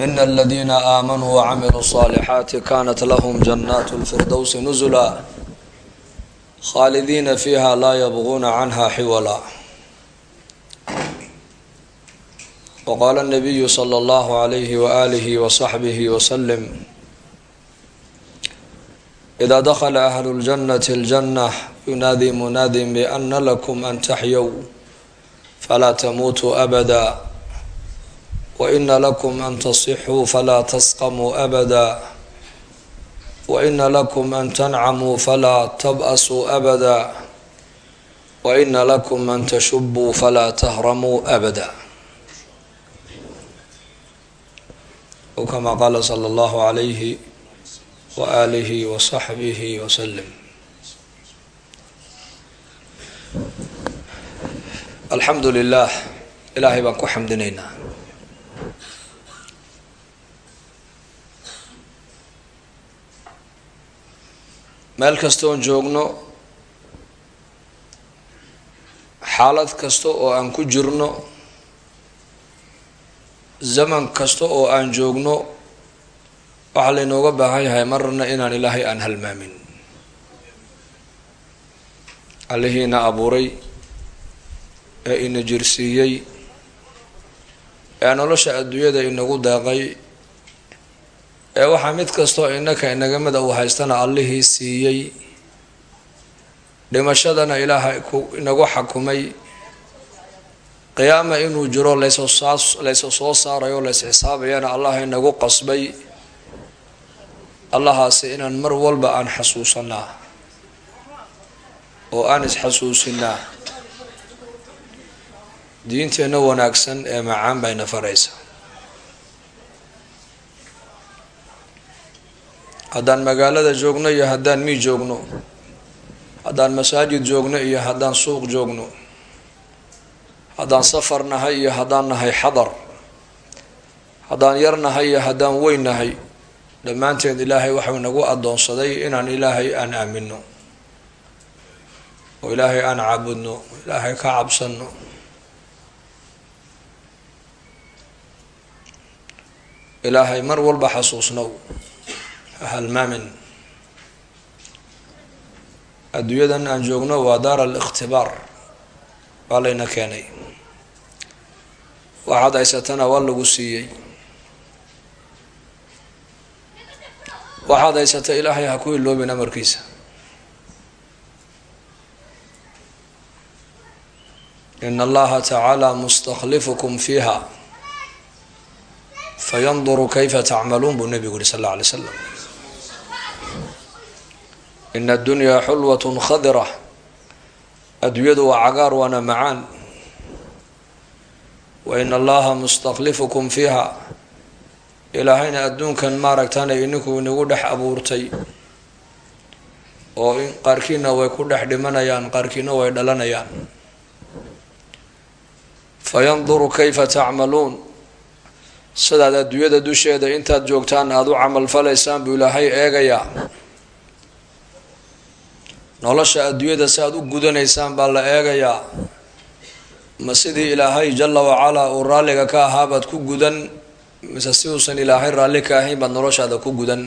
إن الذين آمنوا وعملوا الصالحات كانت لهم جنات الفردوس نزلا خالدين فيها لا يبغون عنها حولا وقال النبي صلى الله عليه وآله وصحبه وسلم إذا دخل أهل الجنة الجنة ينادي مناد بأن لكم أن تحيوا waina lakum an tasixuu falaa tasqamuu abada waina lakum an tancamuu falaa tab'asuu abada waina lakum an tashubuu falaa tahramuu abada w kama qaala sala allahu calayhi wa aalihi wa saxbihi wasalam alxamdu lilah ilaahay baan ku xamdinaynaa meel kasta oon joogno xaalad kasta oo aan ku jirno zaman kasta oo aan joogno waxaa laynooga baahan yahay marna inaan ilaahay aan halmaamin. Allihiina abuuray ee ina jirsiiyey ee nolosha adduunyada inagu deeqay ee waxaa mid kastoo innaka inagamida uu haystana allihii siiyey. Dhimashadana ilaahay ku inagu xakumay. Qiyaama inuu jiro laysa soo saarayo lays xisaabayana allah inagu qasbay. Allahaasi inaan mar walba aan xasuusanaa oo aan isxasuusinaa diinteenna wanaagsan ee macaan bayna faraysa haddaan magaalada joogno iyo haddaan mii joogno? Haddaan masaajid joogno iyo haddaan suuq joogno? Haddaan safar nahay iyo haddaan nahay xadar? Haddaan yar nahay iyo haddaan weyn nahay? Dhammaanteed ilaahay waxau nagu addoonsaday inaan ilaahay aan aamino oo ilaahay aan caabudno ilaahay ka cabsano ilaahay mar walba xasuusnow halmaamin adduunyadan aan joogno waa daar alikhtibaar. Waa layna keenay. Waxaad haysatana waa lagu siiyey. Waxaad haysata ilaahay ha ku iloobin amarkiisa in allaha tacaala mustaklifukum fiiha. Fayanduru kayfa tacmaluun buu nebigu yihi sal alla alay slam ina addunyaa xulwatun khadira adduunyadu waa cagaar waana macaan wa in allaha mustaklifukum fiiha ilaahayna adduunkan maaragtana ininku inagu dhex abuurtay oo in qaarkiina way ku dhex dhimanayaan qaarkiina way dhalanayaan fayanduru kayfa tacmaluun sidaad adduunyada dusheeda intaad joogtaan aada u camal falaysaan buu ilaahay eegayaa nolosha adduunyada si aad u gudanaysaan baa la eegayaa ma sidii ilaahay jala wacalaa uu raalliga ka ahaabaad ku gudan mise si uusan ilaahay raalli ka ahayn baad noloshaada ku gudan?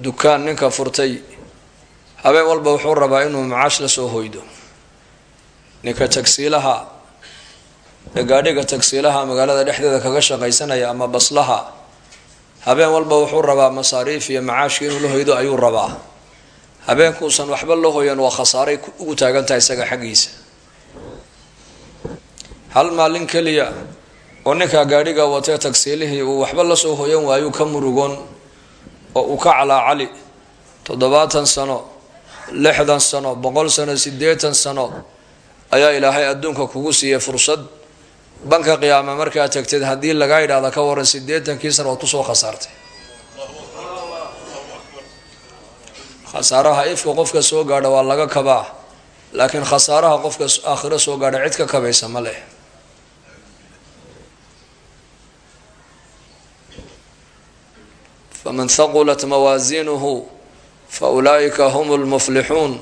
Dukaan ninka furtay habeen walba wuxuu rabaa inuu macaash la soo hoydo. Ninka tagsiilaha ee gaadhiga tagsiilaha magaalada dhexdeeda kaga shaqaysanaya ama baslaha habeen walba wuxuu rabaa masaariif iyo macaashka inuu la hoydo ayuu rabaa. Habeenkuusan waxba la hoyan waa khasaaray ugu taagan tahay isaga xaggiisa. Hal maalin keliya oo ninkaa gaadhiga watee tagsiilihii uu waxba la soo hoyan waayuu ka murugoon oo uu ka calaacali toddobaatan sano lixdan sano boqol sano siddeetan sano ayaa ilaahay adduunka kugu siiyey fursad banka qiyaama markaa tagteed haddii lagaa yidhahda ka waran siddeetankii sano ood ku soo khasaartay. Khasaaraha ifka qofka soo gaadha waa laga kabaa laakiin khasaaraha qofka aakhiro soo gaadha cid ka kabaysa ma leh. Faman haqulat mawaasiinuhu fa ulaa'ika hum lmuflixuun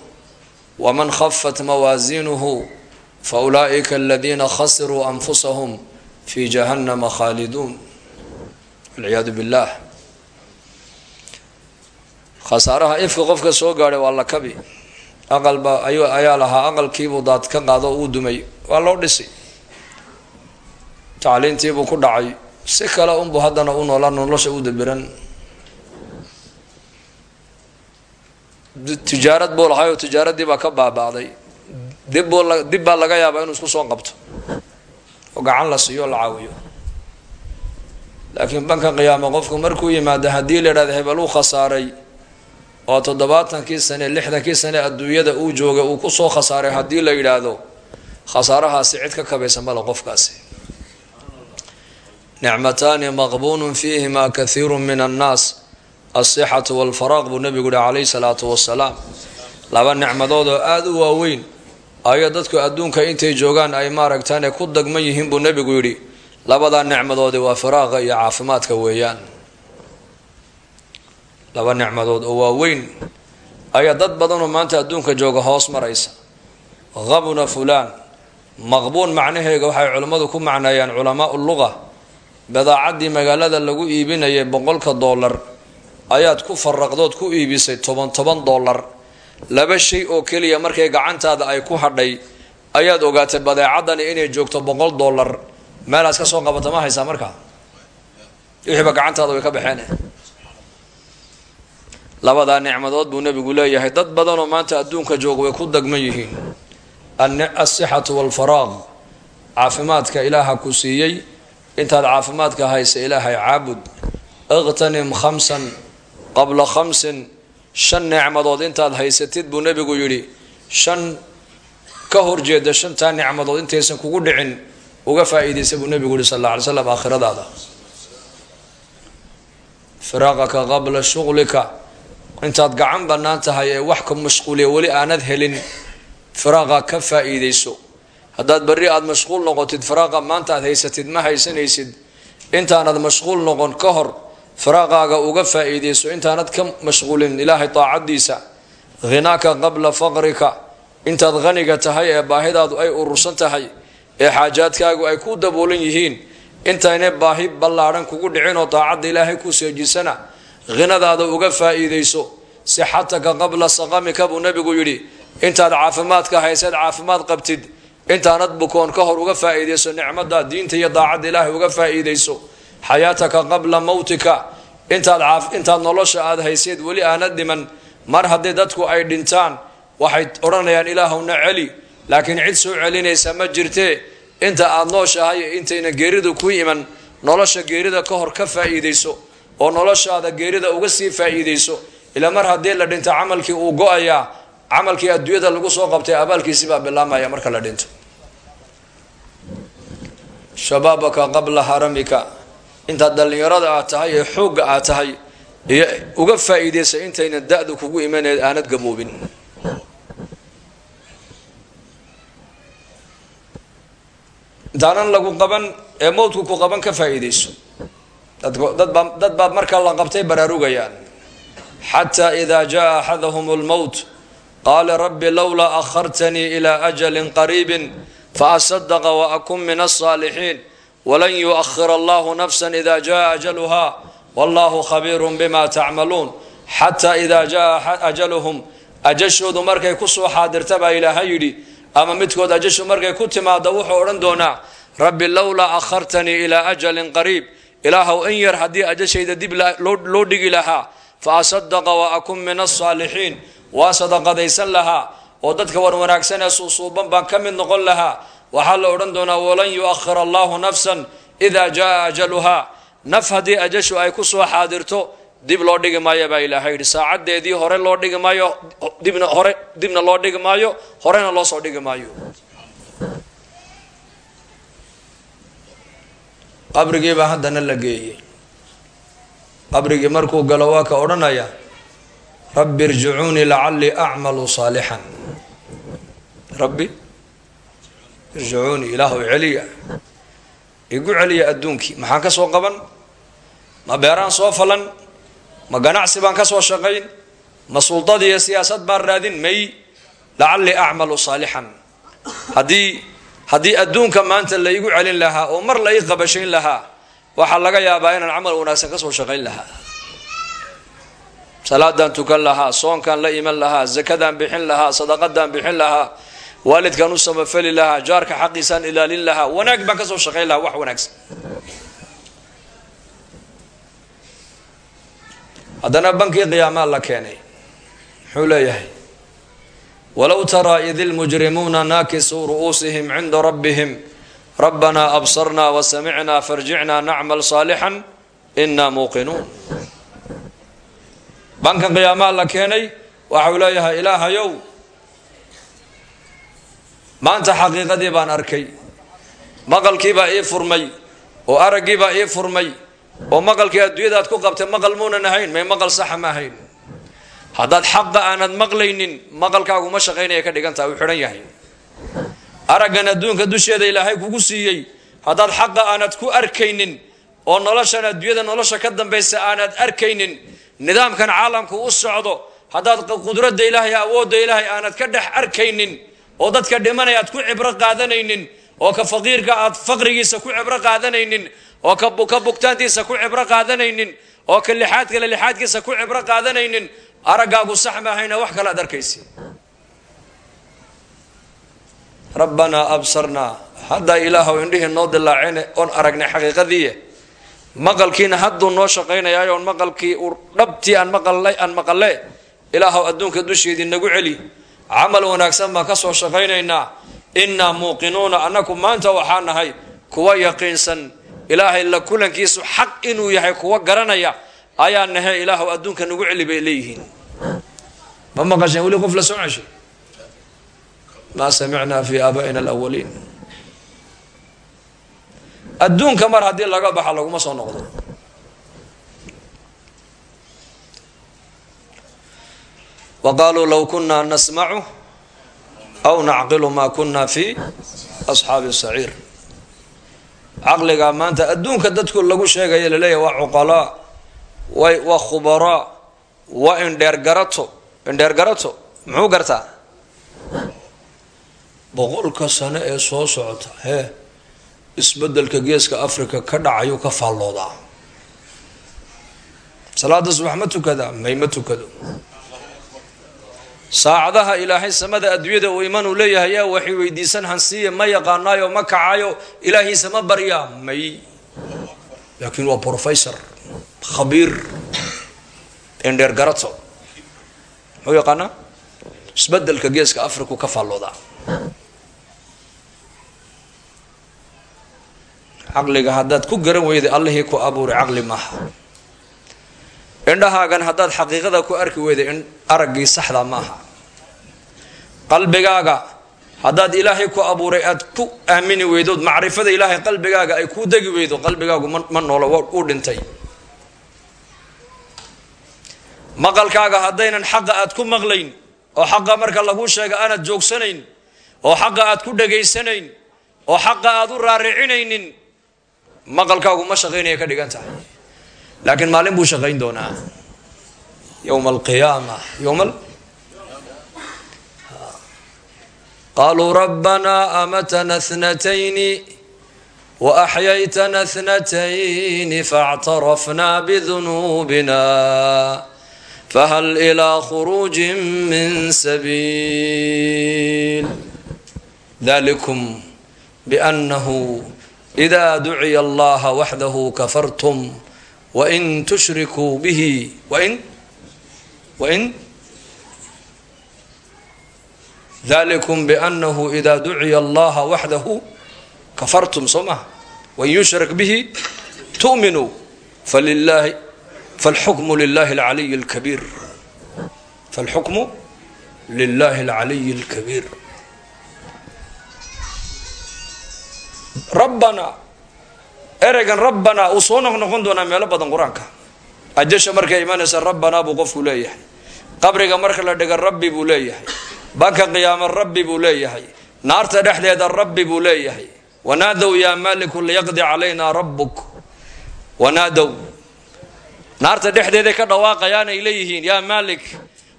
waman khafat mawaasiinuhu fa ulaa'ika aladiina khasiruu anfusahum fi jahannama khaaliduun walciyaadu billaah khasaaraha ifka qofka soo gaadhay waa la kabi aqalba ayaa lahaa aqalkiibuu daad ka qaado uu dumay waa loo dhisay tacliintiibuu ku dhacay si kale unbuu haddana u noolaa nolosha u dabiran tijaarad buu lahay oo tijaaraddii baa ka baaba'day dibbuu dib baa laga yaabaa inuu isku soo qabto. Oo gacan la siiyo o la caawiyo. Laakiin banka qiyaama qofku markuu yimaado haddii la idhahda hebel uu khasaaray oo toddobaatankii sane lixdankii sane adduunyada uu joogay uu ku soo khasaaray haddii la yidhaahdo khasaarahaasi cid ka kabaysa male qofkaasi. Nicmataani maqbuunun fiihima kathiiru min annaas alsixatu walfaraaq buu nabigu yihi calayhi salaatu wasalaam laba nicmadood oo aada u waaweyn ayo dadku adduunka intay joogaan ay maaragtaane ku dagman yihiin buu nebigu yidhi. Labadaa nicmadoodi waa firaaqa iyo caafimaadka weeyaan. Laba nicmadood oo waaweyn ayaa dad badanoo maanta adduunka jooga hoos maraysa. Qabna fulaan. Maqbuun macnaheega waxay culimmadu ku macneeyaan culamaau luqa badaacaddii magaalada lagu iibinayay boqolka dollar. Ayaad ku faraqdood ku iibisay toban toban dollar laba shay oo keliya markay gacantaada ay ku hadhay ayaad ogaatay badeecadani inay joogto boqol dollar. Meelaas ka soo qabata ma haysaa markaa? Wixiiba gacantaada way ka baxeen. Labadaa nicmadood buu nabigu leeyahay dad badanoo maanta adduunka jooga way ku dagman yihiin. Alsixatu walfaraaq caafimaadka ilaaha ku siiyey. Intaad caafimaadka haysa ilaahay caabud. Iqtanim khamsan qabla khamsin shan nicmadood intaad haysatid buu nebigu yidhi shan ka horjeeda shantaa nicmadood intaysan kugu dhicin uga faa-iidaysa buu nebigu yihi sal alla alay slam aakhiradaada. Firaaqaka qabla shuqlika intaad gacan bannaan tahay ee wax ka mashquuliya weli aanad helin firaaqa ka faa-iidayso. Haddaad berri aada mashquul noqotid firaaqa maanta aad haysatid ma haysanaysid intaanad mashquul noqon ka hor firaaqaaga uga faa-iidayso intaanad ka mashquulin ilaahay daacaddiisa hinaaka qabla faqrika. Intaad haniga tahay ee baahidaadu ay urursan tahay ee xaajaadkaagu ay ku daboolan yihiin intaynay baahi ballaadhan kugu dhicin oo daacadda ilaahay ku seejisana hinadaada uga faa-iidayso sixataka qabla saqamika buu nabigu yidhi intaad caafimaadka hayseed caafimaad qabtid intaanad bukoon ka hor uga faa-iidayso nicmada diinta iyo daacadda ilaahay uga faa-iidayso xayaataka qabla mawtika. Intaad intaad nolosha aada hayseed weli aanad dhiman. Mar haddii dadku ay dhintaan waxay odhanayaan ilaahowna celi. Laakiin cid soo celinaysa ma jirtee inta aada nooshahay intayna geeridu ku iman nolosha geerida ka hor ka faa-iidayso oo noloshaada geerida uga sii faa-iidayso ilaa mar haddii la dhinto camalkii uu go'ayaa camalkii adduunyada lagu soo qabtay abaalkiisii baa bilaamaya marka la dhinto. Shabaabaka qabla haramika intaad dhallinyarada aad tahay ee xoogga aad tahay iyo uga faa-iidaysa intayna da-du kugu imaneed aanad gaboobin. Intaanan lagu qaban ee mowdku ku qaban ka faa-iidayso. Dadbaa dad baad marka la qabtay baraarugayaan xataa idaa jaa axadahum lmowt qaala rabbi lowlaa akhartanii ilaa ajalin qariibin faasadaqa waakun min alsaalixiin walan yuahir allahu nafsa ida jaa ajaluha wallahu khabiirun bima tacmaluun xataa idaa jaa ajaluhum ajashoodu markay ku soo xaadirta baa ilaaha yidhi ama midkood ajashu markay ku timaado wuxuu odhan doonaa rabbi lowlaa akhartanii ilaa ajalin qariib ilaahow in yar haddii ajashayda dib loo dhigi lahaa fa asadaqa wa akun min alsaalixiin waa sadaqadaysan lahaa oo dadka war wanaagsan ee suusuuban baan ka mid noqon lahaa waxaa la odhan doonaa walan yuahir allahu nafsan idaa jaa ajaluhaa naf haddii ajashu ay ku soo xaadirto dib loo dhigi maayo baa ilaahay yidhi. Saacadeedii hore loo dhigi maayo dibna hore dibna loo dhigi maayo horena loo soo dhigi maayo. Qabrigii baa haddana la geeyey. Qabrigii markuu galo waa ka odhanaya rabbi irjicuunii lacallii acmalu saalixan rabbi irjicuunii ilaahu celiya. Igu celiya adduunkii maxaan ka soo qaban? Ma beeraan soo falan? Ma ganacsi baan ka soo shaqayn? Ma suldad iyo siyaasad baan raadin? May lacallii acmalu saalixan haddii haddii adduunka maanta la igu celin lahaa oo mar la ii qabashayn lahaa waxaa laga yaabaa inaan camal wanaagsan ka soo shaqayn lahaa. Salaadaan tukan lahaa soonkaan la iman lahaa zakadaan bixin lahaa sadaqadaan bixin lahaa waalidkaan u samafali lahaa jaarka xaqiisaan ilaalin lahaa wanaag baan ka soo shaqayn lahaa wax wanaagsan. Haddana bankii qiyaamaa la keenay muxuu leeyahay walow taraa id ilmujrimuuna naakisuu ru'uusihim cinda rabbihim rabbanaa absarnaa wasamicnaa farjicnaa nacmal saalixan inaa muuqinuun. Bankan qiyaamaa la keenay waxau leeyahay ilaahayow maanta xaqiiqadii baan arkay. Maqalkiibaa ii furmay oo araggiibaa ii furmay oo maqalkii adduunyadaad ku qabtay maqal muunan ahayn may maqal saxa ma ahayn. Haddaad xaqa aanad maqlaynin maqalkaagu ma shaqaynaya ka dhigan taha uu xidhan yahay. Araggan adduunka dusheeda ilaahay kugu siiyey haddaad xaqa aanad ku arkaynin oo noloshan adduunyada nolosha ka dambaysa aanad arkaynin nidaamkan caalamku u socdo haddaad qudradda ilaahay awoodda ilaahay aanad ka dhex arkaynin oo dadka dhimanaya aad ku cibro qaadanaynin oo ka faqiirka aad faqrigiisa ku cibro qaadanaynin oo ka bugtaantiisa ku cibro qaadanaynin oo ka lixaad lixaadkiisa ku cibro qaadanaynin araggaagu sax maahayna wax kale ad arkaysi rabbanaa absarnaa haddaa ilaahow indhihii noo dilaacine oon aragnay xaqiiqadiiye maqalkiina hadduu noo shaqaynayaayo on maqalkii dhabtii aan maqalay aan maqalle ilaahow adduunka dusheedii nagu celi camal wanaagsan baan ka soo shaqaynaynaa. Innaa muuqinuuna annaku maanta waxaa nahay kuwa yaqiinsan. Ilaahay la kulankiisu xaq inuu yahay kuwa garanaya. Ayaa nahe ilaahow adduunka nagu celi bay leeyihiin. Ma maqasheen weli qof la soo ceshay maa samicnaa fi aaba'ina alawaliin adduunka mar haddii laga baxa laguma soo noqdo wa qaaluu low kunaa nasmacu aw nacqilu maa kunaa fi asxaabi saciir caqligaa maanta adduunka dadku lagu sheegaya laleeyahy waa cuqalaa way waa khubaraa waa indheergarato indheergarato muxuu gartaa? Boqolka sano ee soo socota hee isbeddelka geeska africa ka dhacayuu ka faalloodaa. Salaada subax ma tukadaa may ma tukado saacadaha ilaahay samada adduunyada uu imanuu leeyahay yaa waxay weydiisan hansiiya ma yaqaanaayo ma kacayo ilaahiisa ma baryaa may laakiin waa professor khabiir indheer garato. Muxuu yaqaanaa? Isbedelka geeska africa ka faalloodaa. Caqliga haddaad ku garan weyday allihii ku abuuray caqli maaha indhahaagan haddaad xaqiiqada ku arki weyday araggii saxda maaha qalbigaaga haddaad ilaahay ku abuuray aad ku aamini weydood macrifada ilaahay qalbigaaga ay kuu degi weydo qalbigaagu ma noolo uu dhintay. Maqalkaaga haddaynan xaqa aad ku maqlayn oo xaqa marka laguu sheega aanad joogsanayn oo xaqa aad ku dhegaysanayn oo xaqa aad u raaricinaynin maqalkaagu ma shaqaynaya ka dhigan tahay laakiin maalin buu shaqayn doonaa yowma alqiyaama yowma qaluu rabbanaa amatana thnatayni waaxyaytana thnatayni faاctarafna bidunuubina fahal ilaa khuruuji min sabiil dalikum biannahu ida duciya allaha waxdahu kafartum wain tushrikuu bihi wain wain dalikum biannahu ida duciya allaha waxdahu kafartum soo maha wain yushrak bihi tu'minuu falilahi falxukmu lilahi alcaliyi اlkabiir falxukmu lilahi alcaliyi اlkabiir rabbanaa ereygan rabbanaa uu soo noqnoqon doonaa meelo badan qur'aanka. Ajasha markay imanaysa rabbanaa buu qofku leeyahay. Qabriga marka la dhiga rabbi buu leeyahay. Banka qiyaamo rabbi buu leeyahay. Naarta dhexdeeda rabbi buu leeyahay. Wanaadow yaa maaliku liyaqdi calaynaa rabbuk. Wanaadow naarta dhexdeeday ka dhawaaqayaan ay leeyihiin yaa maalik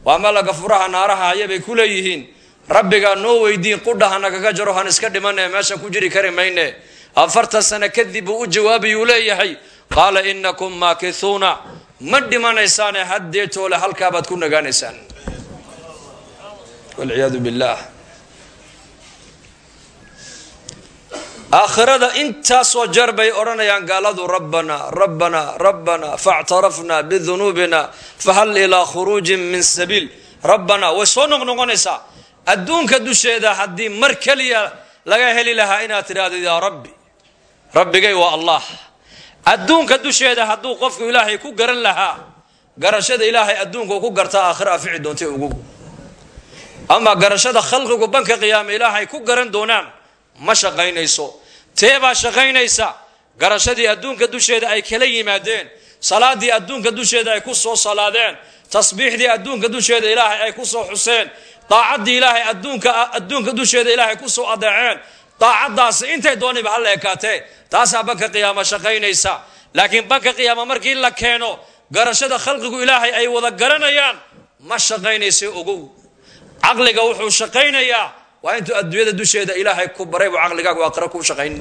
waa malaga furaha naaraha haya bay ku leeyihiin? Rabbigaa noo weydiin qudha hanagaga jaro han iska dhimane meesha ku jiri kari mayne afartan sano kadib uu u jawaabayuu leeyahay qaala inakum maakithuuna ma dhimanaysaane haddeetoole halkaabaad ku nagaanaysaan. Walciyaadu billaah aakhirada intaasoo jeer bay odhanayaan gaaladu rabbana rabbana rabbana faاctarafna bidunuubina fahal ilaa khuruujin min sabiil. Rabbana way soo noqnoqonaysaa. Adduunka dusheeda haddii mar keliya laga heli lahaa inaad tidhaahdo yaa rabbi rabbigay waa allah. Adduunka dusheeda hadduu qofku ilaahay ku garan lahaa garashada ilaahay adduunka ku gartaa aakhira afici doontay ugu. Ama garashada khalqigu banka qiyaame ilaahay ku garan doonaan ma shaqaynayso. Teebaa shaqaynaysa? Garashadii adduunka dusheeda ay kala yimaadeen salaadii adduunka dusheeda ay ku soo salaadeen tasbiixdii adduunka dusheeda ilaahay ay ku soo xuseen daacadii ilaahay adduunka dusheeda ilaahay ku soo adeeceen daacadaasi intay dooniba hala ekaatee taasaa banka qiyaama shaqaynaysa. Laakiin banka qiyaama markii la keeno garashada khalqigu ilaahay ay wada garanayaan ma shaqaynaysa ogow. Caqliga wuxuu shaqaynayaa waa intuu adduunyada dusheeda ilaahay ku baray buu caqligaagu aakhira kuu shaqayn.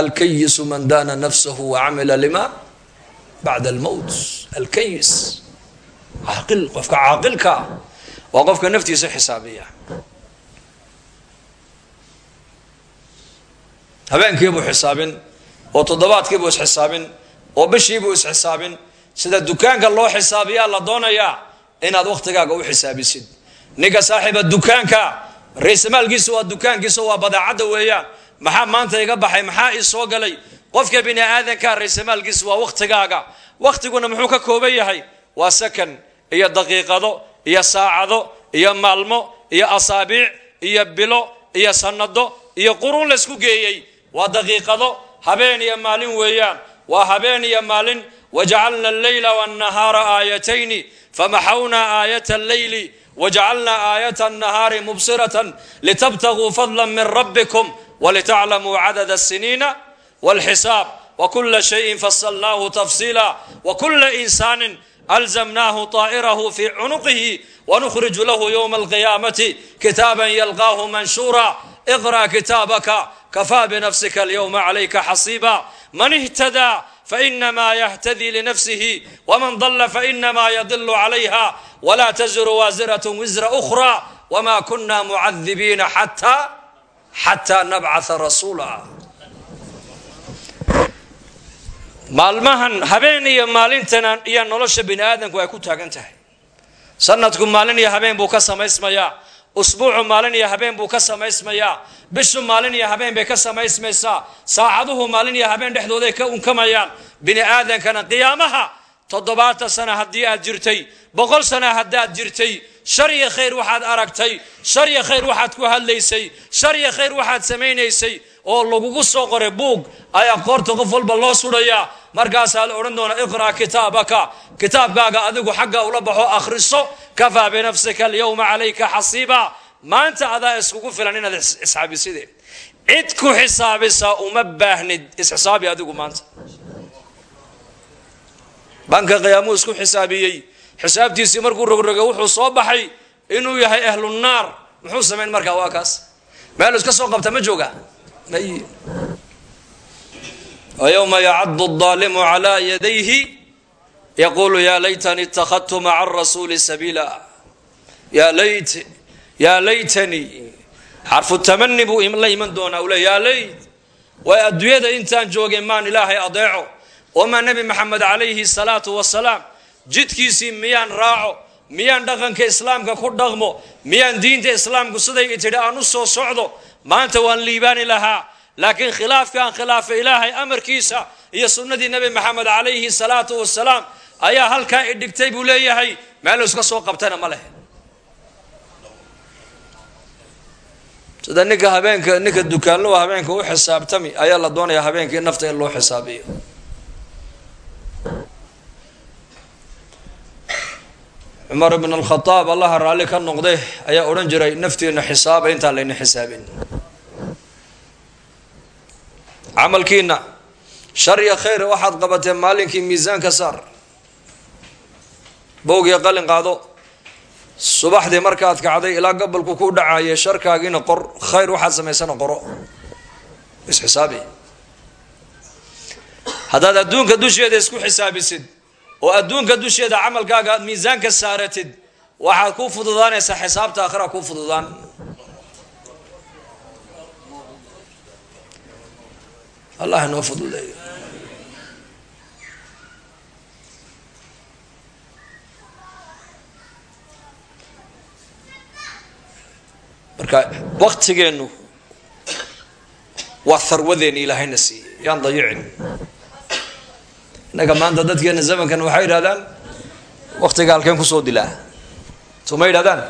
Alkayisu man daana nafsahu wacamila lima bacda almowt alkayis. Caaqil qofka caaqilka waa qofka naftiisa xisaabiya. Habeenkiibuu xisaabin oo toddobaadkiibuu isxisaabin oo bishiibuu isxisaabin sida dukaanka loo xisaabiyaa la doonayaa inaad wakhtigaaga u xisaabisid. Ninka saaxiiba dukaanka raysamaalkiisu waa dukaankiisa waa badeecadda weeyaan. Maxaa maanta iga baxay maxaa ii soo galay? Qofka bini aadanka raysamaalkiisu waa wakhtigaaga wakhtiguna muxuu ka kooban yahay? Waa sakan iyo daqiiqado iyo saacado iyo maalmo iyo asaabiic iyo bilo iyo sanado iyo quruun laysku geeyey. Waa daqiiqado habeen iyo maalin weeyaan. Waa habeen iyo maalin. Wajacalna alleyla wannahaara aayatayni famaxawnaa aayata alleyli wajacalna aayata annahaari mubsiratan litabtaguu fadla min rabbikum walitaclamuu cadada asiniina walxisaab. Wakula shayin fasalnaahu tafsiila. Wakula insaanin alzamnaahu طaa'irahu fi cunuqihi wanukhriju lahu ywma alqiyaamati kitaaban yalqaahu manshuura iqra' kitaabaka kafaa binafsika alyawma calayka xasiiba man ihtadaa fainama yahtadii linafsihi wman dala fainama yadilu calayha wla taziru waasirat wisra أkhra wma kuna mucadibiina xataa nabcaa rasuula maalmahan habeen iyo maalintana iyo nolosha bini aadamku ay ku taagan tahay. Sanadku maalin iyo habeen buu ka samaysmayaa. Usbuucu maalin iyo habeen buu ka samaysmayaa. Bishu maalin iyo habeen bay ka samaysmaysaa. Saacaduhu maalin iyo habeen dhexdooday ka unkamayaan. Bini aadankana qiyaamaha toddobaatan sana haddii aad jirtay boqol sana haddaad jirtay shar iyo khayr waxaad aragtay shar iyo khayr waxaad ku hadlaysay shar iyo khayr waxaad samaynaysay oo lagugu soo qoray buug ayaa qoorta qof walba loo sudhayaa. Markaasaa la odhan doonaa iqra' kitaabaka. Kitaabkaaga adigu xagga ula baxo akhriso kafaa binafsika alyawma calayka xasiiba. Maanta adaa iskugu filan inaad isxaabiside. Cid ku xisaabisaa uma baahnid isxisaabi adigu maanta. Banka qiyaamuu isku xisaabiyey. Xisaabtiisii markuu rogrogay wuxuu soo baxay inuu yahay ahlunaar muxuu samayn markaa waa kaas? Meel iska soo qabta ma jooga may ويوم يعض الظالم على يديه يقول يا ليتني اتخذت مع الرسول سبيلا يا ليت يا ليتني حرف التمني بو لا يمن دون أولا يا ليت وأدوية إنسان جوج مان إلهي أضيعه وما نبي محمد عليه الصلاة والسلام جدكيسي ميان راعو miyaan dhaqanka islaamka ku dhaqmo miyaan diinta islaamku siday tidhi aan u soo socdo. Maanta waan liibaani lahaa laakiin khilaafkaan khilaafa ilaahay amarkiisa iyo sunnadii nebi maxamed calayhi salaatu wasalaam ayaa halkaa idhigtay buu leeyahay meel iska soo qabtana ma leh sida ninka habeenka ninka dukaanlowa habeenka u xisaabtami ayaa la doonayaa habeenkii nafta in loo xisaabiyo cumar ibn alkhadaab allaha raalli ka noqde ayaa odhan jiray naftiina xisaaba intaan layna xisaabin. Camalkiina shar iyo khayr waxaad qabateen maalinkii miisaanka saar. Bowgiyo qalin qaado. Subaxdii markaad kacday ilaa gabalku ku dhacaye sharkaagiina qor. Khayr waxaad samaysana qoro. Isxisaabi haddaad adduunka dusheeda isku xisaabisid oo adduunka dusheeda camalkaaga aad miisaanka saaratid waxaad ku fududaanaysaa xisaabta aakhira ku fududaan. Allah inoo fududeeyo. Marka waktigeennu waa harwadeeni ilaahayna siiyey. Yaan dayicin innaga maanta dadkeena zamankan waxay yidhahdaan waktiga halkeen ku soo dilaa. Soo ma yidhahdaan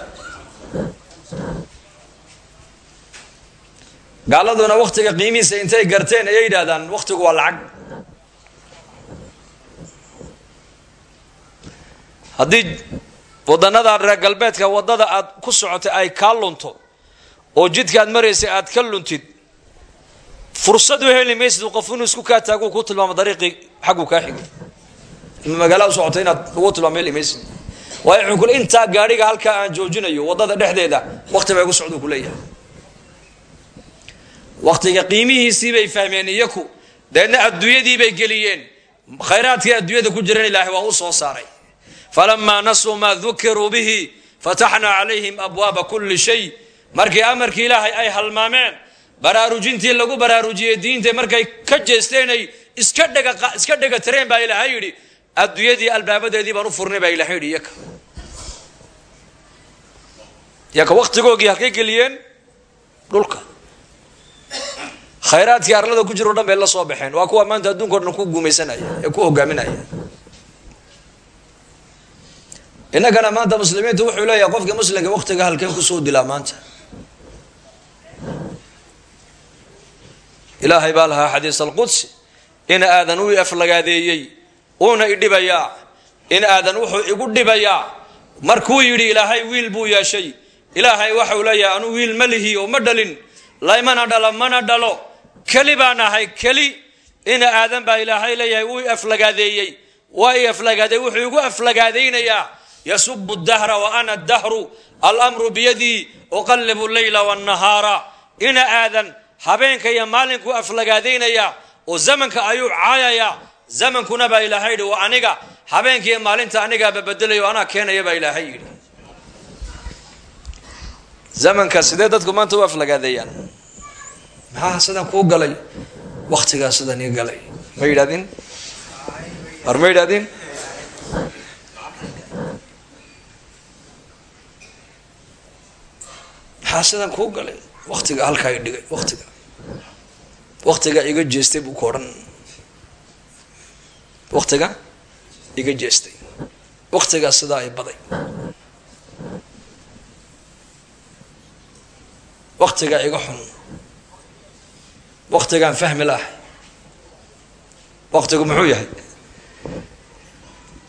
gaaladuna waktiga qiimihiisa intay garteen ayay yidhahdaan waktigu waa lacag. Haddii wadanada reer galbeedka waddada aad ku socotay ay kaa lunto oo jidka aad maraysay aad ka luntid fursad u heli maysid qof inuu isku kaa taago ku tilmaamo dariiqii xagguu kaa xigay. Magaala u socotay inaad lagu tilmaamo heli maysid waayo wuxuu kule intaa gaadhiga halkaa aan joojinayo waddada dhexdeeda wakti bay gu socduu kuleeyahay waktiga qiimihiisii bay fahmeen iyaku deedna adduunyadii bay geliyeen. Khayraadkii adduunyada ku jiran ilaahay waa u soo saaray. Falamaa nasuu maa dukiruu bihi fataxnaa calayhim abwaaba kulli shay. Markii amarkii ilaahay ay halmaameen baraarujintii lagu baraarujiyey diinta markay ka jeesteenay iska dhega iska dhega tireen baa ilaahay yidhi adduunyadii albaabadeedii baan u furnay baa ilahay yidhi iyaka. Iyaka waktigoogii halkay geliyeen dhulka. Khayraadkii arlada ku jiro o dhan bay la soo baxeen. Waa kuwa maanta adduunka o dhan ku gumaysanaya ee ku hogaaminaya innagana maanta muslimiintu wuxuu leeyahay qofka muslimka waktiga halkeen ku soo dilaa maanta. Ilaahay baa lahaa xadiis alqudsi in aadan u aflagaadeeyey uuna idhibayaa in aadan wuxuu igu dhibayaa markuu yidhi ilaahay wiil buu yeeshay ilaahay waxau leeyahay anuu wiil ma lihi oo ma dhalin. Laymana dhalo mana dhalo. Keli baan ahay keli. Ina aadan baa ilaahay leeyahay wuu aflagaadeeyey waa i wuxuu igu aflagaadaynayaa yasubu dahra wa ana dahru. Almru biyadii uqallibu leyla wanahaara ina aadan habeenka iyo maalinkuu aflagaadaynayaa oo zamanka ayuu caayayaa zamankuna baa ilaahay yidhi waa aniga habeenka iyo maalinta anigaaba bedelayo anaa keenaya baa ilaahay yidhi. Zamanka sidee dadku maanta u aflagaadeeyaan? Maxaa sidan kuu galay? Waktigaa sidan ii galay. Ma yidhahdin? War ma yidhahdin? Maxaa sidan kuu galay? Waktiga halkaa i dhigay waktiga waktiga iga jeestay buu ku odhan. Waktiga iga jeestay. Waktigaa sidaa i baday. Waktigaa iga xun. Waktigaan fahmi lahay. Waktigu muxuu yahay?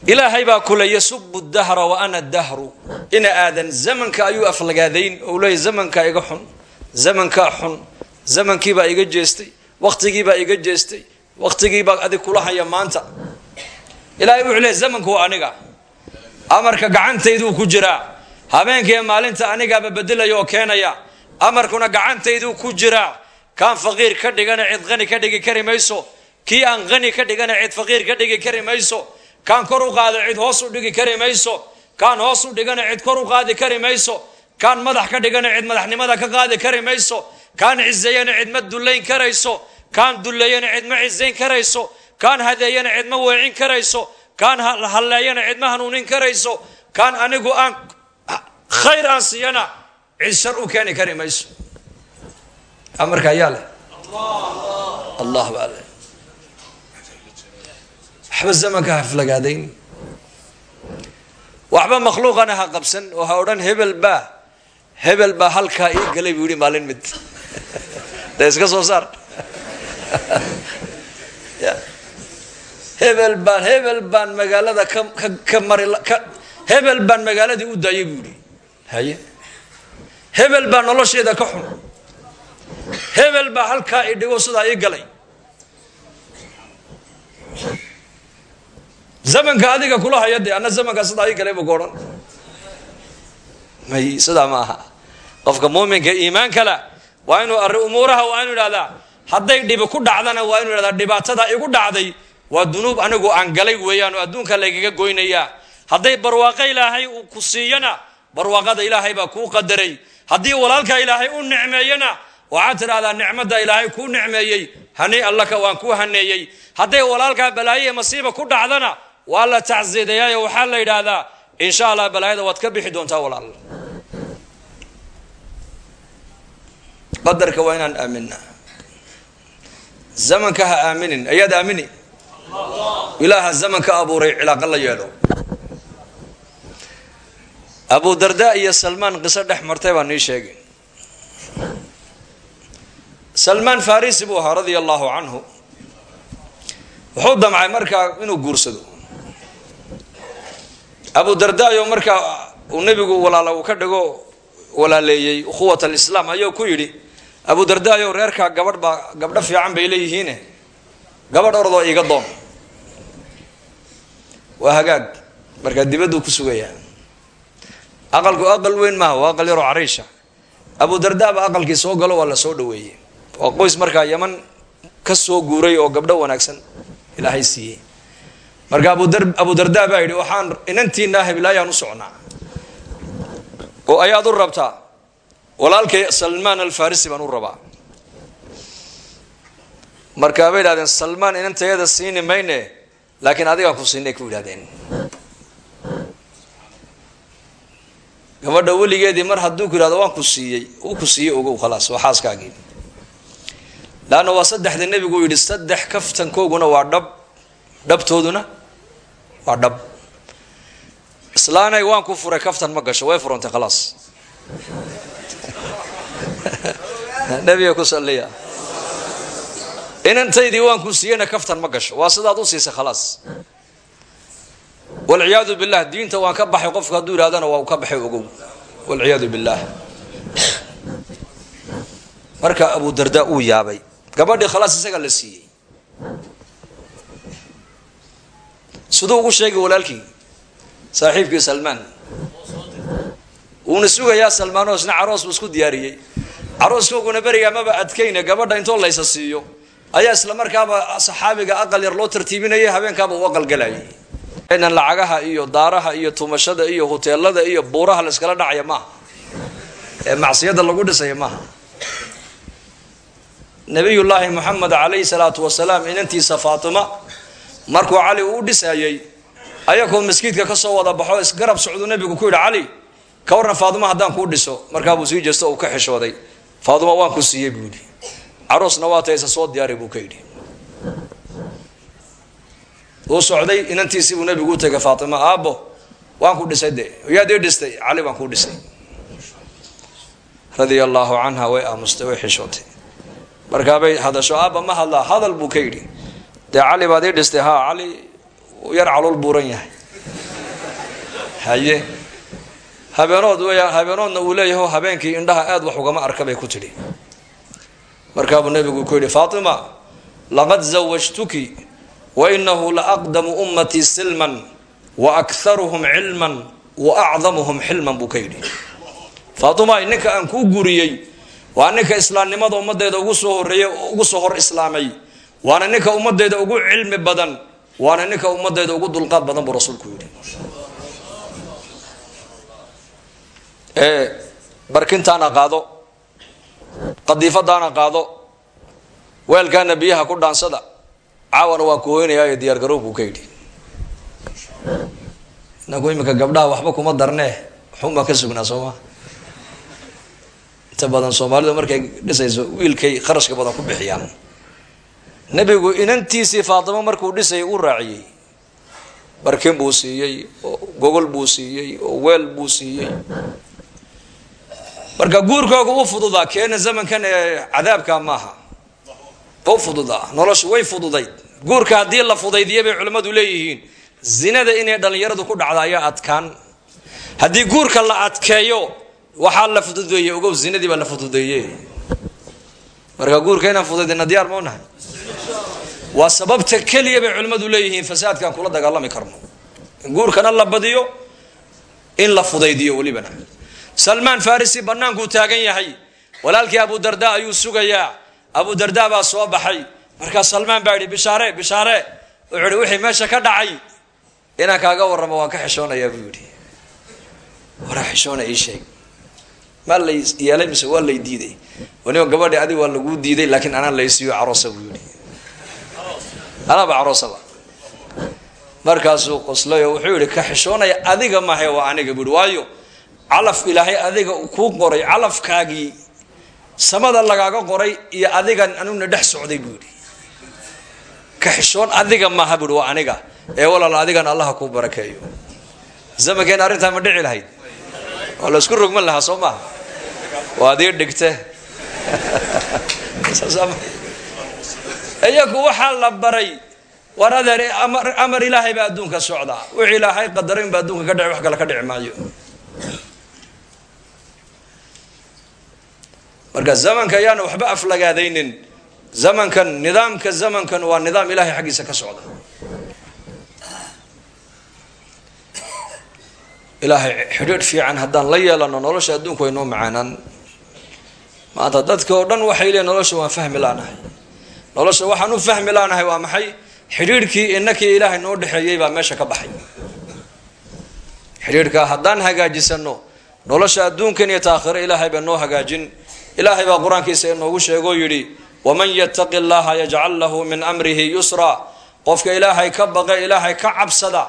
Ilaahay baa kule yasubu dahra wa ana dahru. Ina aadan zamanka ayuu aflagaadayn. Ou leeyahy zamankaa iga xun. Zamankaa xun. Zamankiibaa iga jeestay waktigiibaa iga jeestay. Waktigiibaa adig kula haya maanta. Ilaahay wuxuu leeyahy zamanku waa aniga. Amarka gacantayduu ku jiraa habeenkiiyo maalinta anigaaba bedelaya oo keenaya. Amarkuna gacantayduu ku jiraa kaan faqiir ka dhigana cid qani ka dhigi kari mayso. Kii aan qani ka dhigana cid faqiir ka dhigi kari mayso. Kaan kor u qaada cid hoos u dhigi kari mayso. Kaan hoos u dhigana cid kor u qaadi kari mayso. Kaan madax ka dhigana cid madaxnimada ka qaadi kari mayso kaan cizeeyana cid ma dullayn karayso kaan dulleeyana cid ma cizayn karayso kaan hadeeyana cid ma weecin karayso kaan halleeyana cid ma hanuunin karayso kaan anigu aan khayr aan siiyana cid shar u keeni kari amarka ayaa leh. Allah baa leh. Waxba zamanka ha flagaadayn waxba makhluuqana ha qabsan oo ha odhan hebel baa hebel baa halkaa ii galay buu maalin mid de iska soo saar. Hebel baan hebel baan magaalada ka ka ka mari ka hebel baan magaaladii u daayay buu yihi haye. Hebel baa nolosheeda ka xun. Hebel baa halkaa i dhigo sidaa ii galay. Zamanka adiga kula haya dee ana zamanka sidaa i kale bu odhan. May sidaa ma aha. Qofka muuminka iimaan kala waa inuu arri umuuraha waa inu idhahdaa hadday dhibi ku dhacdana waa inu idhahdaa dhibaatada igu dhacday waa dunuub anigu aan galay weeyaan adduunka laygaga goynayaa. Hadday barwaaqo ilaahay uu ku siiyana barwaaqada ilaahay baa kuu qadaray. Haddii walaalka ilaahay u nicmeeyana waxaad tidhahdaa nicmada ilaahay kuu nicmeeyey hani allaka waan kuu haneeyey. Hadday walaalkaa balaaye masiiba ku dhacdana waa la tacsiidayaayo waxaa la yidhaahdaa insha allah balaayada waad ka bixi doontaa walaal qadarka waa inaan aamina. Zamanka ha aaminin. Ayaad aamini? Ilaaha zamanka abuuray cilaaqa la yeelo. Abu darda iyo salmaan qiso dhex martay baa nii sheegay. Salmaan farisi buu ahaa radia allahu canhu. Wuxuu damcay markaa inuu guursado. Abu dardaayo markaa uu nebigu walaala uu ka dhigo walaaleeyey ukhuwat alislaam ayuu ku yidhi abu dardaayo reerkaa gabadh baa gabdho fiican bay leeyihiine. Gabadh ordoo iiga doon. Waa hagaag. Markaa dibadduu ku sugayaa aqalku aqal weyn maaha waa aqal yaroo cariisha. Abu dardaa ba aqalkii soo galo waa la soo dhaweeyey waa qoys markaa yaman ka soo guuray oo gabdho wanaagsan ilaahay siiyey. Marka abu dardaa baa yidhi waxaan inantiinaa heblaayaan u socnaa. Oo ayaad u rabtaa walaalkay salmaan alfarisi baan u rabaa. Markaa bay idhahdeen salmaan inantayada siini mayne laakiin adigaan ku siinay ku yidhahdeen. Gabadha weligeedii mar hadduu ku yidhahdo waan ku siiyey uu ku siiyey ogow khalaas waa xaaskaagii. Laanna waa saddexda nebigu yidhi saddex kaftankooguna waa dhab dhabtooduna waa dhab. Islaanay waan ku furay kaftan ma gasho way furantay khalaas nebiga ku saliya inantaydii waan ku siiyeyna kaftan ma gasho. Waa sidaad u siisay khalaas walciyaadu billah diinta waan ka baxay qofku hadduu yidhahdana waa uu ka baxay ogow. Walciyaadu billah. Marka abu darda uu yaabay gabadhii khalaas isagaa la siiyey. Siduu ugu sheegay walaalkii saaxiibkii salmaan. Wuuna sugayaa salmaanoo isna caroos buu isku diyaariyey carooskooguna berigaa maba adkayna gabadha intoo laysa siiyo. Ayaa isla markaaba saxaabiga aqal yar loo tartiibinayay habeenkaaba u aqalgalayay nan lacagaha iyo daaraha iyo tumashada iyo huteelada iyo buuraha layskala dhacaya maaha ee macsiyada lagu dhisaya maaha nabiyullaahi moxamed calayhi salaatu wasalaam inantiisa faatima markuu cali uu dhisayay ayagoo maskiidka ka soo wada baxo isgarab socduu nabigu ku yidhi cali ka warran faatuma haddaan kuu dhiso. Markaabuu sii jeesto uu ka xishooday faatuma waan ku siiyey buu yidhi. Caroosna waa taysa soo diyaaray buu ka yidhi. Socday inantiisii buu nabigu u tegay faatima aabbo waan ku dhisay de yaad ii dhistay? Cali baan kuu dhisay. Radia allaahu way aamustay way xishootay. Markaabay hadasho aabba ma hadlaa hadal buu ka yidhi. Cali baad ii dhistay haa cali yar calul buuran yahay. Haye habeenood weya habeenoodna uu leeyaho habeenkii indhaha aad wax ugama arka bay ku tidhi. Markaabuu nabigu ku yidhi faatima laqad zawajtuki wainahu laaqdamu ummatii silman wa akharuhum cilman wa acdamuhum xilman buu ka yidhi. Faatima ninka aan kuu guriyey waa ninka islaamnimada ummadeyda ugu soo horeeyey ugu soo hor islaamay waana ninka ummadeyda ugu cilmi badan waana ninka ummadeyda ugu dulqaad badan buu rasuulku yidhi barkintaana qaado qadiifadaana qaado weelkaana biyaha ku dhaansada caawana waa kuhoynayaayo diyaar garow buu ka yidhi. Inagu iminka gabdhaha waxba kuma darnee waxun baan ka sugnaa soo maa inta badan soomaalidu markay dhisayso wiilkay kharashka badan ku bixiyaan. Nebigu inantiisii faatimo markuu dhisayay uu raaciyey. Barkin buu siiyey oo gogol buu siiyey oo weel buu siiyey marka guurkooga u fududaa keena zamankan ee cadaabka maaha. U fududaa noloshu way fududayd. Guurka haddii la fudaydiya bay culimmadu leeyihiin. Zinada inay dhallinyaradu ku dhacda ayaa adkaan. Haddii guurka la adkeeyo waxaa la fududeeyey. Ogow zinadii baa la fududeeye marka guurka inaan fudaydina diyaar ma u nahay waa sababta keliya bay culimmadu leeyihiin fasaadkaan kula dagaalami karno. Guurkana la badiyo in la fudaydiyo welibana salmaan farisi bannaankuu taagan yahay. Walaalkii abu darda ayuu sugayaa. Abu darda baa soo baxay. Markaa salmaan baa yidhi bishaare bishaare. Wuxuu ihi wixii meesha ka dhacay inaan kaaga warramo waan ka xishoonayaa buu yidhi. Waraa xishoona ii sheeg. Maa lay yeelay mise waa lay diiday? Waniba gabadhi adig waa laguu diiday laakiin anaan laysiiyo caroosa buu yidhi. Anaaba caroosaba markaasuu qoslay wuxuu yihi ka xishoonaya adiga mahe waa aniga buuhi waayo calaf ilaahay adiga kuu qoray calafkaagii samada lagaaga qoray iyo adigan anuna dhex socday buu yidhi. Ka xishoon adiga maaha buuhi waa aniga ee walaal adigan allaha kuu barakeeyo. Zamankeen arrintaa ma dhici lahayd? Waa la isku rogman lahaa soo maaha waa adii dhigte. Iyagu waxaa la baray war adeer amar ilaahay baa adduunka socdaa. Wixii ilaahay qadarin baa adduunka ka dhici wax kale ka dhici maayo marka zamanka ayaana waxba aflagaadaynin. Zamankan nidaamka zamankan waa nidaam ilahay xaggiisa ka socda. Ilaahay xidhiidh fiican haddaan la yeelano nolosha adduunku way noo macaanaan maanta dadka oo dhan waxay leeyiin nolosha waan fahmi laanahay. Nolosha waxaan u fahmi laanahay waa maxay? Xidhiidhkii inakii ilaahay noo dhexeeyey baa meesha ka baxay. Xidhiidhkaa haddaan hagaajisano nolosha adduunkan iyo taakhiro ilaahay baa noo hagaajin ilaahay baa qur'aankiisa inoogu sheegoo yidhi waman yattaqi llaha yajcal lahu min amrihi yusra. Qofka ilaahay ka baqa ilaahay ka cabsada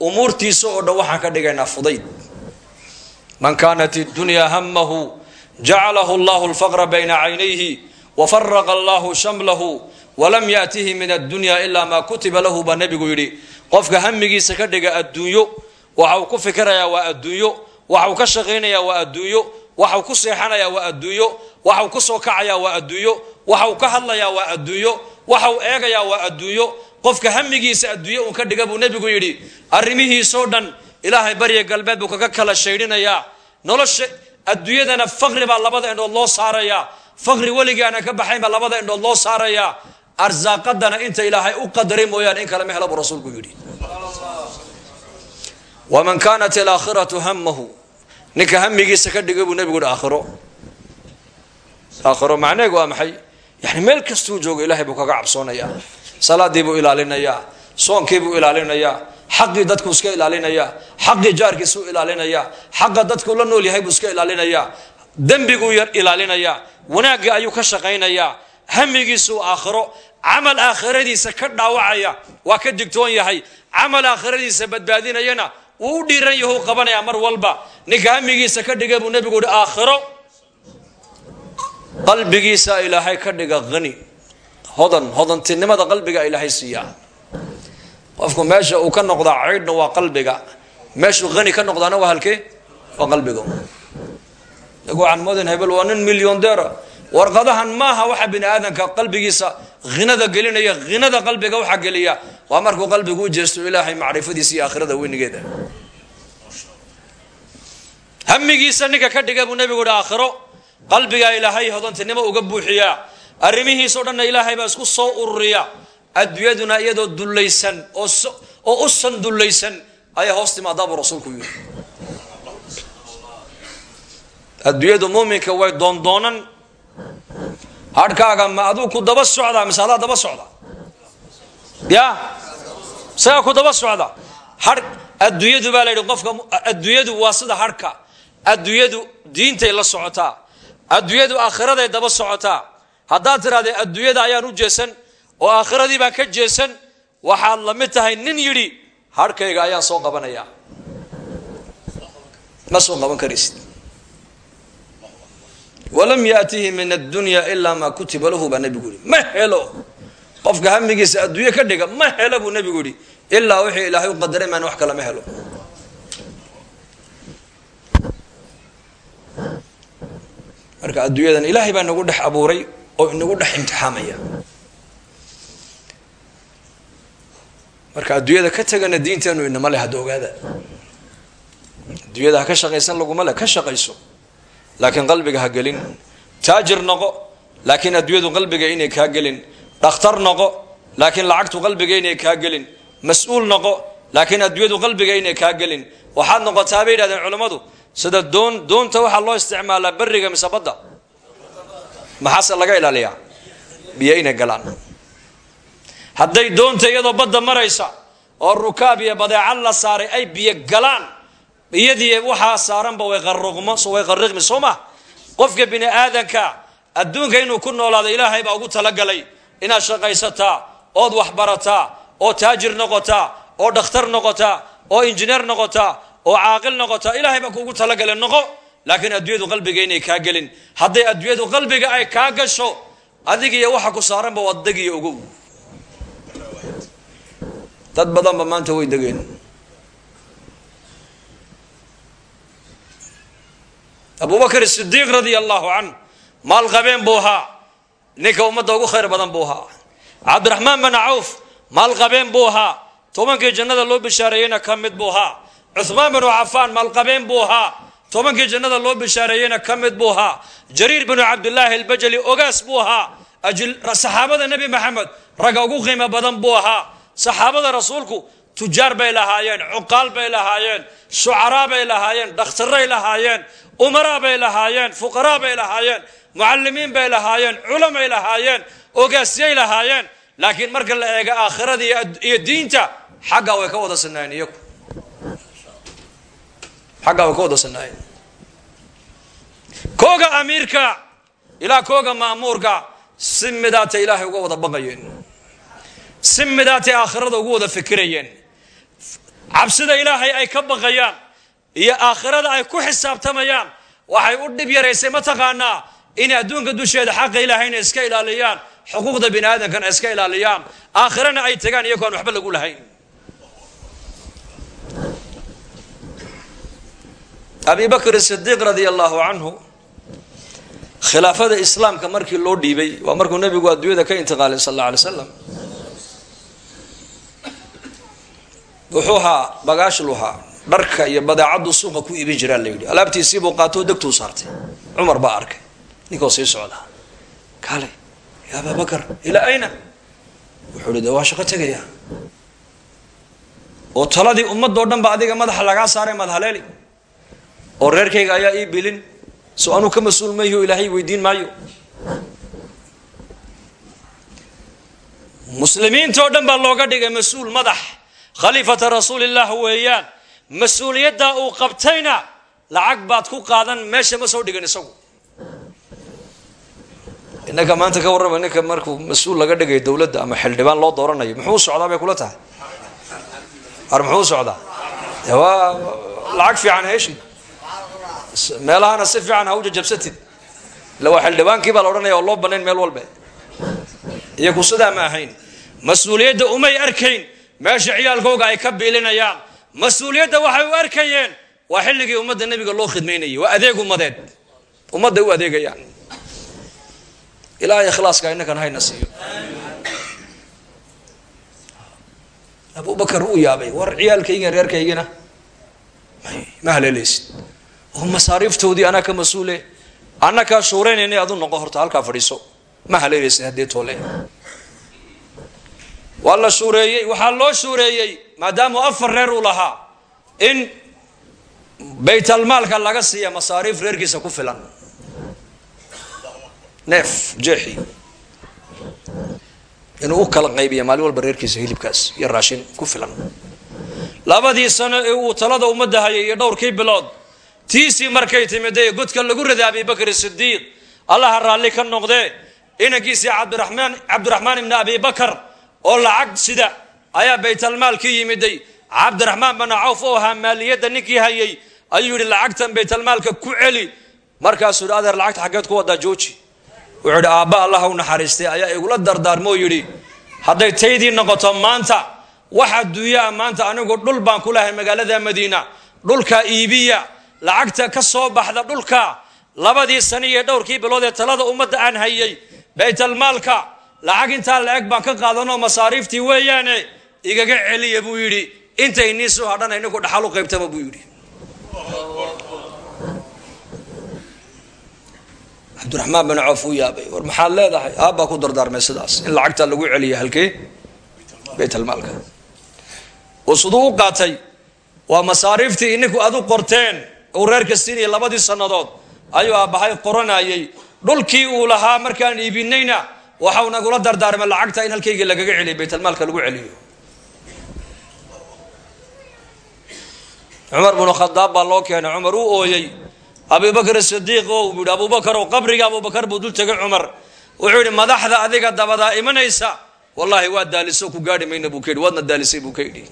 umuurtiisa oo dhan waxaan ka dhigaynaa fudayd. Man kaanat idunyaa hamahu jacalahu llahu lfaqra bayna caynayhi wafaraqa allahu shamlahu walam yaatihi min addunya ilaa maa kutiba lahu baa nebigu yidhi. Qofka hamigiisa ka dhiga adduunyo waxa uu ku fikirayaa waa adduunyo waxa uu ka shaqaynayaa waa adduunyo waxa uu ku seexanayaa waa adduunyo. Waxa uu ku soo kacayaa waa adduunyo. Waxa uu ka hadlayaa waa adduunyo. Waxa uu eegayaa waa adduunyo. Qofka hamigiisa adduunyo uun ka dhiga buu nebigu yidhi arrimihiisoo dhan ilaahay barya galbeed buu kaga kala shaydhinayaa nolosha adduunyadana faqri baa labada indhood loo saarayaa faqri weligaana ka baxayn baa labada indhood loo saarayaa arsaaqadana inta ilaahay u qadaray mooyaane in kale ma rasuulku yidhi. Waman kaanat alaakhiratu hamahu ninka hamigiisa ka dhigay buu nebigu yihi aakhiro. Aakhiro waa maxay? Yani meel kastuu joogo ilaahay buu kaga cabsoonayaa salaadii buu ilaalinayaa soonkii buu ilaalinayaa xaqii dadkuu iska ilaalinayaa xaqii jaarkiisuu ilaalinayaa xaqa dadkuu la nool yahay buu iska ilaalinayaa dembiguu yar ilaalinayaa wanaaggii ayuu ka shaqaynayaa hamigiisuu aakhiro camal aakhiradiisa ka dhaawacaya waa ka digtoon yahay camal aakhiradiisa badbaadinayana wuu u dhiiran yahu qabanayaa mar walba. Ninka hamigiisa ka dhiga buu nebigu yihi aakhiro. Qalbigiisa ilaahay ka dhiga hani hodan hodantinimada qalbiga ilaahay siiyaa qofku meesha uu ka noqdaa caydhna waa qalbiga. Meeshuu hani ka noqdaana waa halkee? Waa qalbiga waxaan moodan hebel waa nin milyondeera warqadahan maaha waxa bini aadanka qalbigiisa hinada gelinaya hinada qalbiga waxaa geliya. Waa markuu qalbigu u jeesto ilaahay macrifadiisa iyo aakhirada weynigeeda hamigiisa ninka ka dhiga buu nebigu yihi aakhiro qalbigaa ilaahay hodantinimo uga buuxiyaa. Arrimihiisao dhanna ilaahay baa isku soo ururiya adduunyaduna iyadoo dullaysan oo u san dullaysan ayaa hoos timaadaa rasuulku yidhi. Adduunyadu muuminka way doondoonan hadhkaaga ma aduu ku daba socdaa mise adaa daba socda ya? Isagaa ku daba socda har adduunyadu baa la yidhi qofka adduunyadu waa sida harhka adduunyadu diintay la socotaa. Adduunyadu aakhiraday daba socotaa. Haddaad tidhahdee adduunyada ayaan u jeesan oo aakhiradii baan ka jeesan waxaad la mid tahay nin yidhi harhkayga ayaan soo qabanayaa. Ma soo qaban karaysid walam yaatihi min addunya ilaa maa kutiba lahu baa nebigu yihi ma helo. Qofka hamigiisa adduunye ka dhiga ma helo buu nebigu yihi ilaa wixii ilaahay u qadaray maan wax kale ma helo. Marka adduunyadan ilaahay baa nagu dhex abuuray oo inagu dhex imtixaamaya. Marka adduunyada ka tagana diinteenu inama leh hadda ogaada. Adduunyada ha ka shaqaysan laguma leh ka shaqayso laakiin qalbiga ha gelin. Taajir noqo laakiin adduunyadu qalbiga inay kaa gelin. Dhakhtar noqo laakiin lacagtu qalbiga inay kaa gelin. Mas'uul noqo laakiin adduunyadu qalbiga inay kaa gelin. Waxaad noqotaa bay yidhahdeen culammadu sida doon doonta waxaa loo isticmaalaa beriga mise badda. Maxaase laga ilaaliyaa? Biyo inay galaan. Hadday doonta iyadoo badda maraysa oo rukaab iyo badeecad la saaray ay biyo galaan iyadii waxaa saaranba way qaruqmo way qariqmi soo ma? Qofka bini aadanka adduunka inuu ku noolaado ilaahay baa ugu talagalay inaad shaqaysataa ood waxbarataa oo taajir noqotaa oo dhakhtar noqotaa oo injineer noqotaa oo caaqil noqotaa ilaahay baa kuugu talagalay noqo. Laakiin adduunyadu qalbiga inay kaa gelin. Hadday adduunyadu qalbiga ay kaa gasho adigiyo waxa ku saaranba waad degiyo ogow dad badanba maanta way degeen abubakr sidiiq radia allahu can maal qabeen buu ahaa ninka ummadda ugu khayr badan buu ahaa. Cabdiraxmaan bin cawf maal qabeen buu ahaa tobankii jannada loo bishaareeyeyna ka mid buu ahaa. Cuhmaan binu cafaan maalqabeen buu ahaa tobankii jannada loo bishaareeyeyna ka mid buu ahaa. Jariir binu cabdillaahi albajali ogaas buu ahaa. Saxaabada nebi maxamed ragga ugu qiimo badan buu ahaa. Saxaabada rasuulku tujaar bay lahaayeen cuqaal bay lahaayeen shucaraa bay lahaayeen dhakhtaray lahaayeen umaraa bay lahaayeen fuqaraa bay lahaayeen mucalimiin bay lahaayeen culamay lahaayeen ogaasyay lahaayeen. Laakiin marka la eego aakhirada iyo diinta xaggaa way ka wada sinaayeen iyagu. Xaggaa way ka wada sinaayeen kooga amiirka ilaa kooga ma'muurka si midaatay ilaahay uga wada baqayeen. Si midaatay aakhirada ugu wada fikirayeen cabsida ilaahay ay ka baqayaan iyo aakhirada ay ku xisaabtamayaan waxay u dhib yaraysay mataqaanaa inay adduunka dusheeda xaqa ilaahayna iska ilaaliyaan xuquuqda bini aadamkana iska ilaaliyaan aakhirana ay tagaan iyagoo aan waxba lagu lahayn. Abi bakr sidiiq radia allahu canhu khilaafada islaamka markii loo dhiibay waa markuu nebigu adduunyada ka intiqaalay sal alla alay slam wuxuu ahaa bagaashlu ahaa. Dharka iyo badeecaddu suuqa ku iibin jiraa la yidhi. Alaabtiisiibuu qaatoo degtuu saartay. Cumar baa arkay. Ninkoo sii socda kaale ya abaa bakar ilaa ayna? Wuxuu hi de waa shaqo tegaya oo taladii ummadoo dhan ba adiga madaxa lagaa saaray madhaleeli oo reerkayga ayaa ii bilin. So anuu ka mas'uul mayo ilaahay weydiin maayo. Muslimiintoo dhan baa looga dhigay mas'uul madax khaliifata rasuulillah weeyaan mas'uuliyaddaa uu qabtayna lacag baad ku qaadan meesha ma soo dhigan isagu. Innaka maanta ka warrama ninka markuu mas'uul laga dhigay dowladda ama xildhibaan loo dooranayo muxuu socdaa bay kula tahay? Ar muxuu socdaa? Waa lacag fiican heeshi meelahana si fiican ha u jajabsatid. Illa xildhibaankii baa la odhanaya oo loo banayn meel walba. Iyaku sidaa ma ahayn. Mas'uuliyadda umay arkayn meesha ciyaalkooga ay ka biilinayaan. Mas'uuliyadda waxay u arkayeen waa xilligii ummadda nebiga loo khidmaynayay waa adeeg ummadeed. Ummadday u adeegayaan. Ilaahay ikhlaaska innakan hayna siiyo. Abubakar uu yaabay war ciyaalkayga reerkaygina ma haleelaysid. Oo masaariiftoodii anaa ka mas'uule anna kaa shuuraynayna noqo horta halkaa fadhiiso. Ma haleelaysid haddee toole waa la waxaa loo shuureeyey maadaamuu afar reer uu lahaa in baytalmaalka laga siiya masaariif reerkiisa ku filan. Neef jeexi. Inuu u kala qaybiya maalin walba reerkiisa hilibkaas iyo raashin ku filan. Labadii sano ee uu talada ummadda hayay iyo dhowrkii bilood tiisii markay timid ee godka lagu riday abibakr sidiiq allaha raalli ka noqdee inankiisii cabdiramaan cabdiraxmaan ibni abibakar oo lacag sida ayaa baytalmaalkii yimiday. Cabdiraxmaan bana cawf oo ahaa maaliyadda ninkii hayay ayuu yidhi lacagtan baytalmaalka ku celi. Markaasuu yidhi adeer lacagta xaggeed ku wadaa jooji. Wuxuu yidhi aabba allah u naxariistay ayaa igula dardaarmoo yidhi. Hadday taydii noqoto maanta wax adduunyaa maanta anigu dhul baan ku lahay magaalada madiina. Dhulka iibiya lacagta ka soo baxda dhulka. Labadii sano iyo dhowrkii bilood ee talada ummadda aan hayay baytalmaalka lacag intaa la-eg baan ka qaadanoo masaariiftii weeyaane igaga celiya buu yidhi intay nii soo hadhan ininku dhaxal u qaybtama buu yidhi. Cabdiraxmaan bin coof uu yaabay. War maxaad leedahay? Aabbaa ku dardaarmay sidaas. In lacagtaa lagu celiya halkee? Baytalmaalka siduu u qaatay. Waa masaariiftii ininku adu qorteen uu reerka siinayay labadii sannadood. Ayuu aabbahay qoranayay. Dhulkii uu lahaa markaan iibinayna waxau nagula dardaarmay lacagta in halkayga lagaga celiyo baytalmaalka lagu celiyo. Cumar binu khadaab baa loo keenay. Cumar uu ooyey abubakr sidiiq o uu yihi abubakar oo qabriga abubakar buu dul tegay cumar. Wuxuu yihi madaxda adiga dabadaa imanaysa. Wallahi waa daaliso ku gaari mayna buu ka yidhi waadna daalisay buu ka yidhi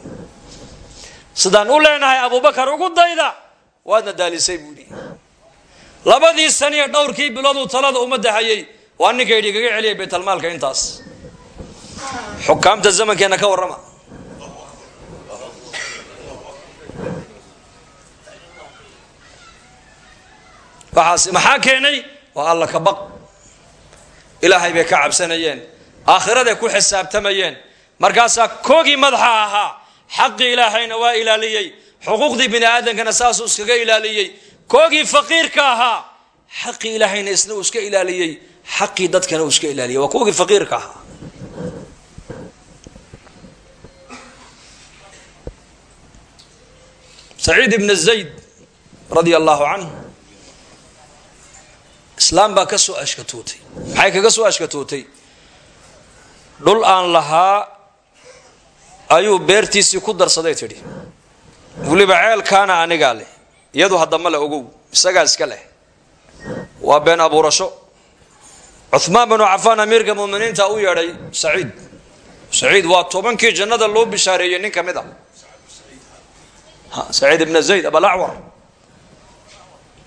sidaan u leenahay abubakar ugu dayda waadna daalisay buu yidhi. Labadii saniyo dhowrkii bilooduu talada ummadda hayay waa ninka yidhi kaga celiyay baytalmaalka intaas. Xukaamta zamankeena ka warrama. Waxaas maxaa keenay? Waa alla ka baq. Ilaahay bay ka cabsanayeen. Aakhiraday ku xisaabtamayeen. Markaasaa koogii madaxa ahaa xaqii ilaahayna waa ilaaliyey. Xuquuqdii bini aadamkana saasuu iskaga ilaaliyey. Koogii faqiirka ahaa xaqii ilaahayna isna uu iska ilaaliyey xaqii dadkana uu iska ilaaliyey waa koogii faqiirka ahaa. Saciid ibn zayd radia allahu canhu islaam baa ka soo ashkatootay maxay kaga soo ashkatootay dhul aan lahaa ayuu beertiisii ku darsaday tidhi. Weliba ceelkaana anigaa leh. Iyadu haddama le ogow isagaa iska leh. Waa been abuurasho cuhmaan binu cafaan amiirka muminiinta u yeedhay saciid saciid waa tobankii jannada loo bishaareeyey nin ka mid a saciid ibna zayd abalacwar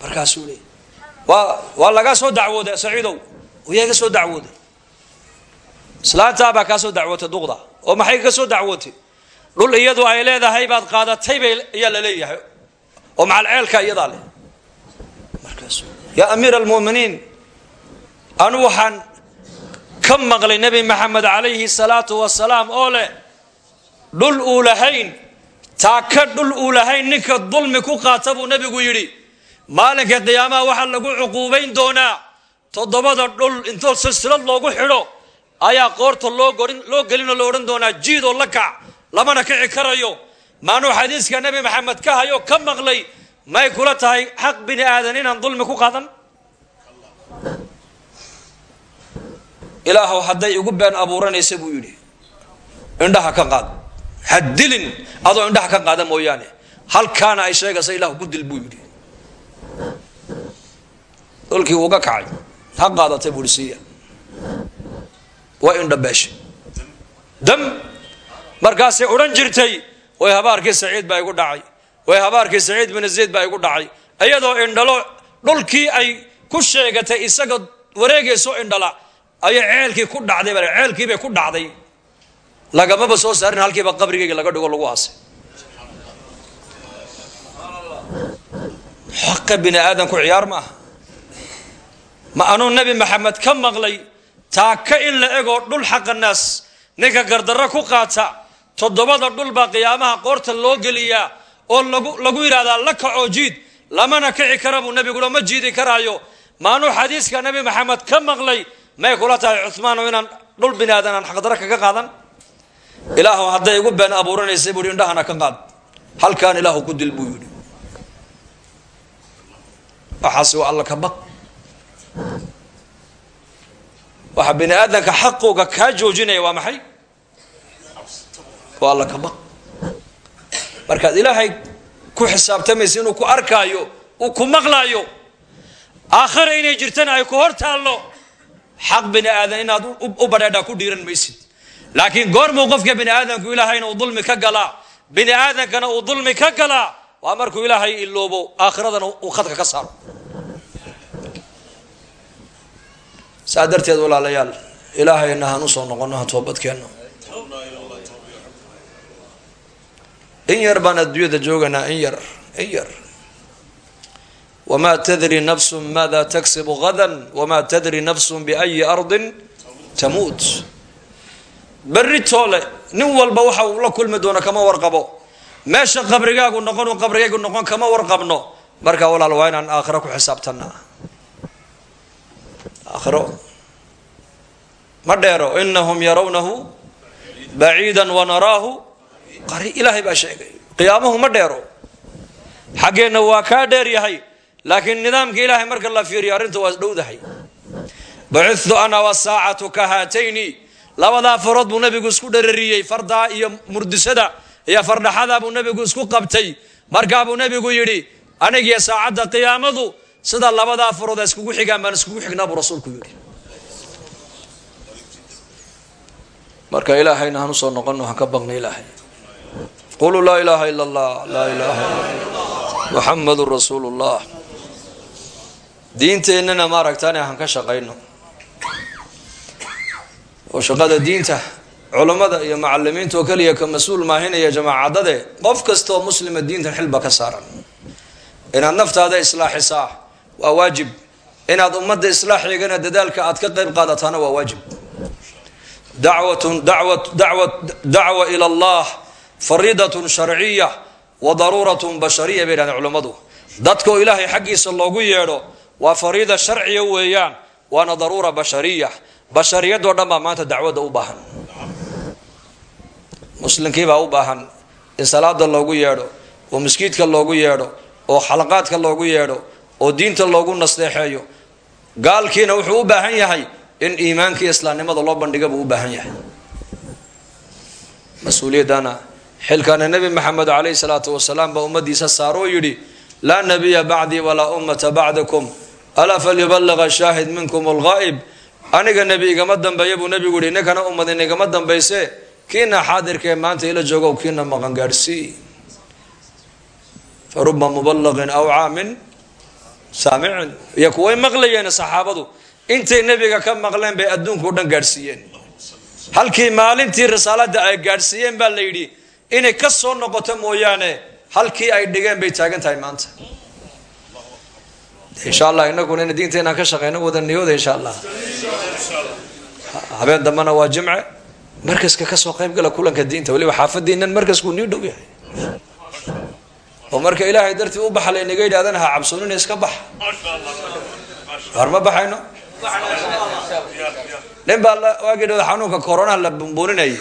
markaasuu leey waa waa lagaa soo dacwooday saciidow yaa ga soo dacwooday. Islaantaabaa kaa soo dacwootay duqda oo maxay ka soo dacwootay? Dhul iyadu ay leedahay baad qaadatay bay ayaa la leeyahay oo macal ceelka iyadaa leh. Markaasu yaa amiir almu'miniin anu waxaan ka maqlay nebi maxamed calayhi salaatu wasalaam oo leh dhul uu taaka dhul uu ninka dulmi ku qaata buu nebigu yidhi. Maalinka qiyaamaha waxaa lagu cuquubayn doonaa toddobada dhul intoo silsilad loogu xidho ayaa qoorta loo gelinoo la odhan doonaa jiidoo la kac lamana kici karayo. Maanuu xadiiska nebi maxamed ka hayo ka maqlay may kula tahay xaq bini aadan inaan dulmi ku qaadan ilaahow hadday igu been abuuranaysa buu yidhi. Indhaha ka qaad. Ha dilin adoo indhaha ka qaada mooyaane. Halkaana ay sheegaysa ilahu ku dil buu yidhi. Dhulkii uuga kacay. Ha qaadatay buuhi siiya. Waa indhabeeshay dam! Markaasay odhan jirtay way habaarkii saciid baa igu dhacay. Way habaarkii saciid bin zayd baa igu dhacay. Iyadoo indhalo dhulkii ay ku sheegatay isaga wareegayso indhala ayay ceelkii ku dhacday ba ceelkiibay ku dhacday. Lagamaba soo saarin halkiiba qabrigayga laga dhigo lagu aasay xaqa bini aadanku ciyaar ma aha. Ma anuu nebi maxamed ka maqlay taaka in la egoo dhul xaqa naas ninka gardarro ku qaata toddobada dhul baa qiyaamaha qoorta loo geliyaa oo lagu lagu yidhahdaa la kacoo jiid lamana kici kara buu nebigulo ma jiidi karaayo. Maanuu xadiiska nebi maxamed ka maqlay may kula tahay cuhmaano inaan dhul bini aadan aan kaga qaadan? Ilaahu hadday igu been abuuranaysa buu yidhi indhahana ka qaad. Halkaan ilaahu ku dil buu yidhi. Waxaas waa alla ka baq waxa bini aadamka xaqooga kaa joojinaya waa maxay? Waa alla ka baq markaad ilaahay ku xisaabtamaysa inuu ku arkaayo uu ku maqlaayo aakhira inay jirtana ay ku hor xaq bini aadan inaad u badheedhaa ku dhiiran maysid. Laakiin goormuu qofka bini aadamku ilaahayna uu dulmi ka galaa bini aadamkana uu dulmi ka galaa waa markuu ilaahay iloobo aakhiradana uu khadka ka saaro. Saa darteed walaalayaal ilaahayna han u soo noqono ha toobadkeenno. In yar baan adduunyada jooganaa in yar in yar wamaa tadri nafsun maada taksibu gadan wamaa tadri nafsun biayi ardin tamuut berri toole nin walba waxa uu la kulmi doono kama warqabo. Meesha qabrigaagu noqon uu qabrigaygu noqon kama warqabno. Marka walaal waa inaan aakhiro ku xisaabtanaa aakhiro. Ma dheero inahum yarawnahu baciidan wanaraahu ilaahay baa sheegay qiyaamuhu ma dheero. Xaggeenna waa kaa dheer yahay laakiin nidaamka ilaahay marka la fiiriyo arrinta waa dhowdahay bucitu ana wasaacatu ka haatayni. Labadaa farood buu nabigu isku dharariyey fardaa iyo murdisada iyo fardhaxadaa buu nabigu isku qabtay. Markaa buu nabigu yidhi anigiyo saacadda qiyaamadu sida labadaa farood iskugu xigaan baan iskugu xignaa buu rasuulku yidhi. Marka ilaahayna han u soo noqono han ka baqna ilaahay. Quluu laa ilaaha ila allah laa ilaaha illa muxamadun rasuulu llah diinteennana maaragtane han ka shaqayno. Oo shaqada diinta culammada iyo macalimiinta oo keliya ka mas'uul maahinaya jamaacadade qof kastaoo muslima diintan xilba ka saaran. Inaad naftaada islaaxisaa waa waajib. Inaad ummadda islaaxigana dadaalka aad ka qayb qaadataana waa waajib. Dacwatun dawat dacwa ila allah fariidatun sharciya wa daruuratun bashariya bay yidhahdeen culammadu dadkaoo ilaahay xaggiisa loogu yeedho waa fariida sharciya weeyaan waana daruura bashariya bashariyadoo dhan baa maanta dacwadda u baahan. Muslimkiibaa u baahan in salaada loogu yeedho oo maskiidka loogu yeedho oo xalaqaadka loogu yeedho oo diinta loogu nasteexeeyo. Gaalkiina wuxuu u baahan yahay in iimaanka iyo islaamnimada loo bandhiga buu u baahan yahay. Mas'uuliyaddana xilkaana nebi maxamed caleyhi salaatu wasalaam baa ummadiisa saaro oo yidhi laa nabiya bacdii walaa ummata bacdakum alaa falyubalaga shaahid minkum alghaa'ib? Aniga nebi igama dambeeya buu nebigu yihi ninkana ummadin igama dambayse kiina xaadirkaee maanta ila joogo kiina maqan gaadhsii fa ruba mubalaqin aw caamin saamicin iyo kuway maqlayeen saxaabadu. Intay nebiga ka maqleen bay adduunka o dhan gaadhsiiyeen. Halkii maalintii risaalada ay gaadhsiiyeen baa la yidhi inay ka soo noqoto mooyaane halkii ay dhigeen bay taagan tahay maanta insha allah inaguna ina diinta inaan ka shaqeyno wada niyooda insha allah habeen dambena waa jimce. Markaska ka soo qayb gala kulanka diinta. Waliba xaafadiinan markaskuu nii dhow yahay. Oo marka ilaahay dartii u baxa laynaga yidhahdana ha cabsoonina iska bax. Waar ma baxayno? Nin baa waagii dhawda xanuunka coronaha la bumbuuninayay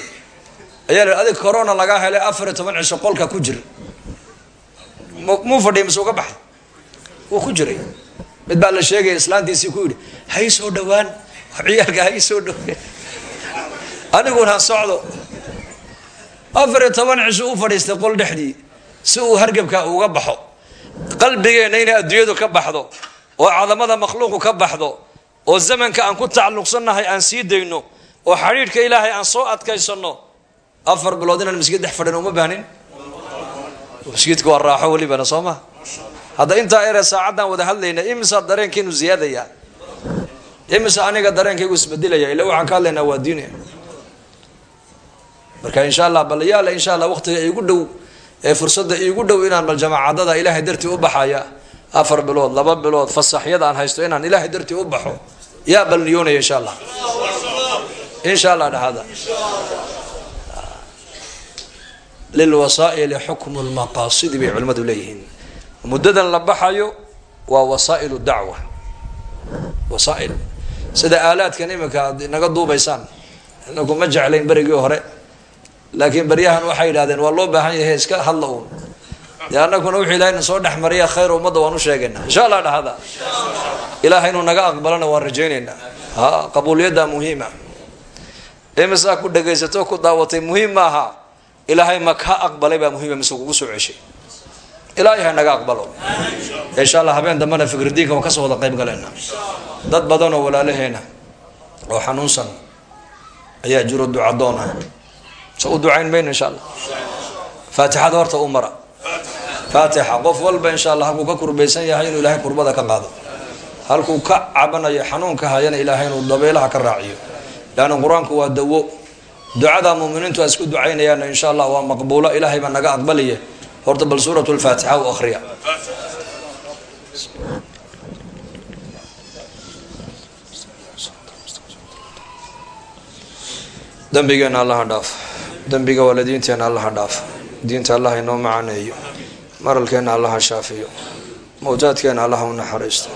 ayaa la adig corona lagaa helay afar iyo toban cisho qolka ku jira muu fadhiya mise uga baxay wuu ku jiray. Mid baa la sheegaya islaantiisii ku yidhi hay soo dhawaan ciyaalka hay soo dhawaan aniguna ha socdo. Afar iyo toban cisho u fadhiistay qol dhexdii si uu hargebka uga baxo. Qalbigeenna inay adduunyadu ka baxdo oo cadamada makhluuqu ka baxdo oo zamanka aan ku tacalluqsannahay aan sii dayno oo xadhiidhka ilaahay aan soo adkaysano afar bilood inaan miskiid dhex fadhin uma baahnin miskiidka waa raaxo welibana soo ma hadda intaa ere saacaddaan wada hadlayna imisa dareenkiinu ziyaadayaa imisa aniga dareenkaygu isbedelaya? Ila waxaan ka hadlaynaa waa diine. Marka insha allah bal insha allah waqtiga iigu dhow ee fursadda iigu dhow inaan bal jamaacadada ilaahay dartii u baxaya afar bilood laba bilood fasaxyada haysto inaan ilaahay dartii u baxo. Yaa bal niyoonaya insha allah insha allah dhahada. Lilwasaa'ili xukmu lmaqaasidi bay culimmadu muddadan la baxayo waa wasaa'ilu dacwa. Wasaail. Sida aalaadkan iminka aad duubaysaan inagu ma jeclayn berigii hore. Laakiin baryahan waxay yidhahdeen waa loo baahan yahay iska hadla uun. Dee anaguna wuxuu ilahay soo dhex mariya khayr ummadda waan u sheegaynaa. Insha allah dhahada ilaah inuu naga aqbalana waan rajaynaynaa. Ha qabuuliyadda muhiima. Imisaa ku dhagaysato ku daawatay muhiim maaha. Ilaahay ma ka aqbalay baa muhiima mise kugu soo ceshay ilaahay ha naga aqbalo. Insha allah habeen dambena fikradiinka waan ka soo wada qayb galeyna dad badan oo walaalaheena oo xanuunsan ayaa jiro ducadoon ah so u ducayn insha allah faatixada horta u mara. Qof walba insha allah halkuu ka kurbaysan yahay inuu ilaahay kurbada ka qaado. Halkuu ka cabanayo xanuunka hayana ilaahay inuu dabeelaha ka raaciyo. Leanna qur'aanku waa dawo. Ducada muminiintu a isku ducaynayaana insha allah waa maqbuulo. Ilaahay baa naga aqbalaya horta bal suurat lfaatixa u akriya dembigeena allaha dhaaf. Dembiga waalidiinteena allaha dhaaf. Diinta allah inoo macaneeyo. Maralkeena allaha shaafiyo. Mawtaadkeena allaha u naxariisto.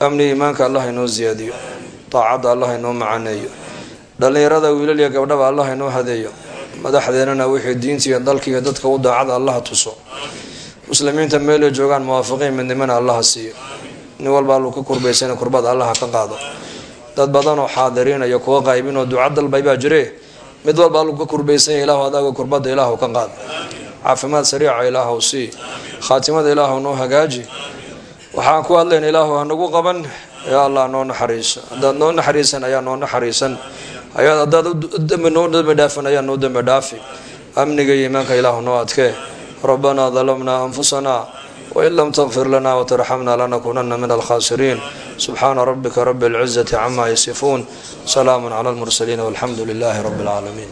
Amni iimaanka allah inoo ziyaadiyo. Daacadda allah inoo macaneeyo. Dhallinyarada wiilal iyo gabdhaba allah inoo hadeeyo madaxdeenana wixii diinta iyo dalka iyo dadka u daacada allaha tuso. Muslimiinta meelay joogaan muwaafiqiin midnimana allaha siiyo. Nin walba alluu ka kurbaysana kurbada allaha ka qaado. Dad badan oo xaadiriinaya kuwa qaybin oo duca dalbay baa jire. Mid walba alluu ka kurbaysanya ilaahu adaaga kurbada ilaahu ka qaado. Caafimaad sariica ilaahu sii. Khaatimada ilaahu noo hagaaji. Waxaan ku hadlayna ilaahu hanagu qaban. Yaa allah noo naxariiso haddaad noo naxariisan ayaa noo naxariisan haddaad dambi noo dambi dhaafan ayaa noo dambi dhaafi. Amniga iyo iimaanka ilaahu noo adkee. Rabbanaa dalamnaa anfusanaa wain lam takfir lana watarxamna lanakunana min alkhasiriin subxaana rabika rabi اlcizati cama yasifuun salaamu cala lmursaliin walxamdu lilahi rabi